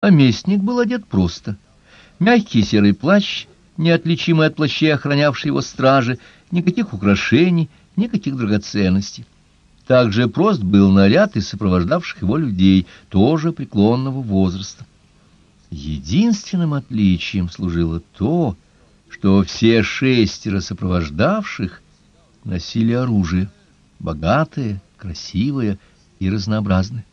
Наместник был одет просто. Мягкий серый плащ, неотличимый от плащей, охранявший его стражи, никаких украшений, никаких драгоценностей. Также прост был наряд из сопровождавших его людей, тоже преклонного возраста. Единственным отличием служило то, что все шестеро сопровождавших носили оружие, богатое, красивое и разнообразное.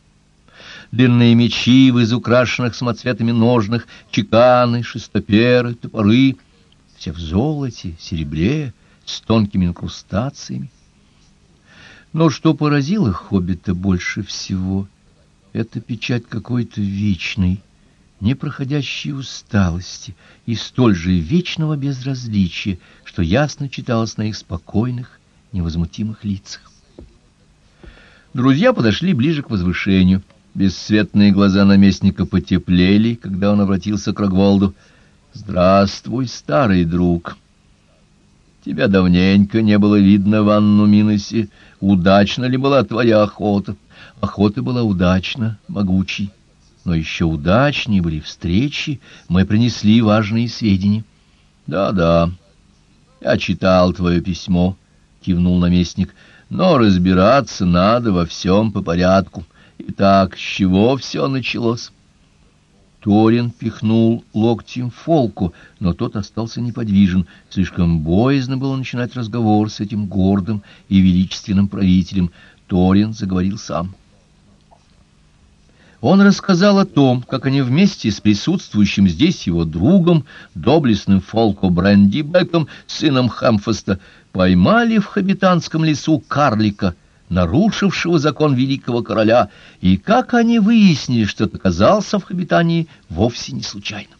Длинные мечи в изукрашенных самоцветами ножных, чеканы, шестоперы, топоры, все в золоте, серебре, с тонкими инкрустациями. Но что поразило хоббита больше всего, это печать какой-то вечной, непроходящей усталости и столь же вечного безразличия, что ясно читалось на их спокойных, невозмутимых лицах. Друзья подошли ближе к возвышению. Бесцветные глаза наместника потеплели, когда он обратился к Рогволду. «Здравствуй, старый друг!» «Тебя давненько не было видно в Анну Миносе. Удачна ли была твоя охота?» «Охота была удачна, могучий» но еще удачнее были встречи, мы принесли важные сведения. Да-да. Я читал твое письмо, кивнул наместник. Но разбираться надо во всем по порядку. Итак, с чего все началось? Торин пихнул локтем Фолку, но тот остался неподвижен. Слишком боязно было начинать разговор с этим гордым и величественным правителем. Торин заговорил сам. — он рассказал о том, как они вместе с присутствующим здесь его другом, доблестным Фолко Брендибеком, сыном Хамфаста, поймали в Хабитанском лесу карлика, нарушившего закон великого короля, и как они выяснили, что оказался в Хабитании вовсе не случайно.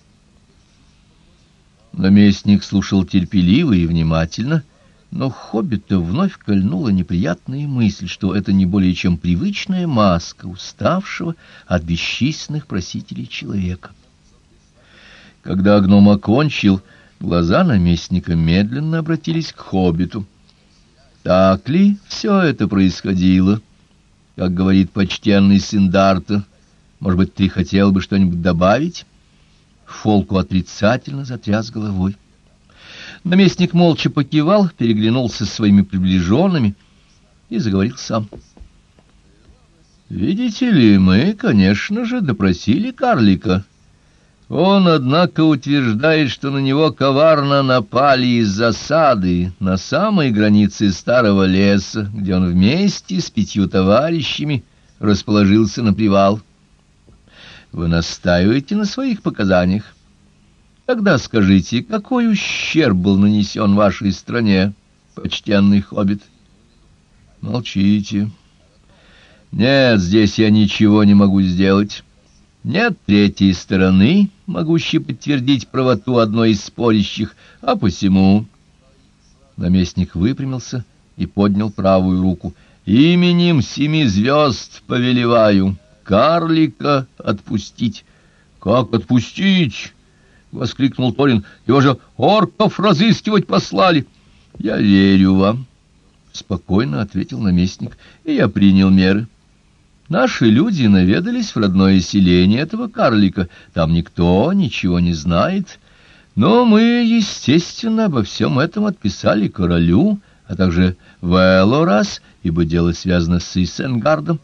Наместник слушал терпеливо и внимательно, — но хоббита вновь кольнула неприятная мысль, что это не более чем привычная маска уставшего от бесчисленных просителей человека. Когда гном окончил, глаза наместника медленно обратились к хоббиту. Так ли все это происходило? Как говорит почтенный сын Дарта, может быть, ты хотел бы что-нибудь добавить? Фолку отрицательно затряс головой. Наместник молча покивал, переглянулся с своими приближенными и заговорил сам. «Видите ли, мы, конечно же, допросили карлика. Он, однако, утверждает, что на него коварно напали из засады на самой границе старого леса, где он вместе с пятью товарищами расположился на привал. Вы настаиваете на своих показаниях?» Тогда скажите, какой ущерб был нанесен вашей стране, почтенный хоббит? Молчите. Нет, здесь я ничего не могу сделать. Нет третьей стороны, могущей подтвердить правоту одной из спорящих, а посему... Наместник выпрямился и поднял правую руку. «Именем семи звезд повелеваю карлика отпустить». «Как отпустить?» — воскликнул Торин. — Его же орков разыскивать послали. — Я верю вам, — спокойно ответил наместник, — и я принял меры. Наши люди наведались в родное селение этого карлика. Там никто ничего не знает. Но мы, естественно, обо всем этом отписали королю, а также в Элорас, ибо дело связано с Иссенгардом.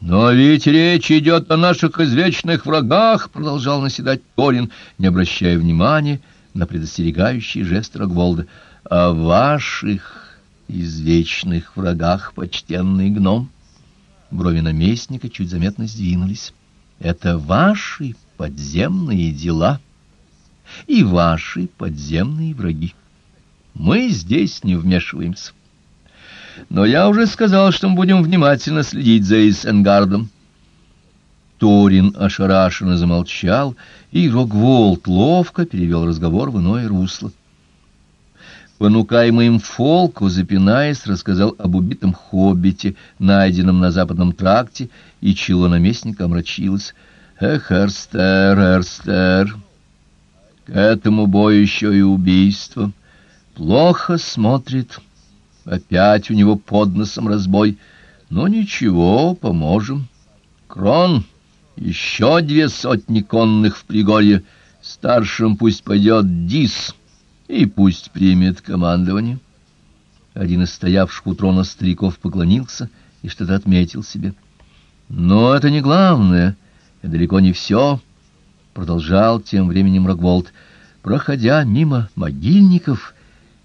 «Но ведь речь идет о наших извечных врагах», — продолжал наседать Торин, не обращая внимания на предостерегающий жест Рогволда. «О ваших извечных врагах, почтенный гном». Брови наместника чуть заметно сдвинулись. «Это ваши подземные дела и ваши подземные враги. Мы здесь не вмешиваемся». Но я уже сказал, что мы будем внимательно следить за Иссенгардом. Торин ошарашенно замолчал, и Рогволд ловко перевел разговор в иное русло. Понукаемый им Фолку, запинаясь, рассказал об убитом хоббите, найденном на западном тракте, и чело наместника омрачилось. «Эх, Эрстер, Эрстер, к этому бою еще и убийство. Плохо смотрит». Опять у него под носом разбой. Но ничего, поможем. Крон, Еще две сотни конных в Пригорье. Старшим пусть пойдет Дис, и пусть примет командование. Один из стоявших у трона стариков поклонился и что-то отметил себе. Но это не главное, и далеко не все, — продолжал тем временем Рогволд. Проходя мимо могильников,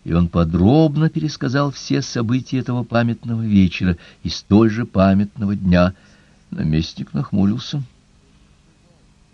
и он подробно пересказал все события этого памятного вечера и столь же памятного дня. Наместник нахмурился. —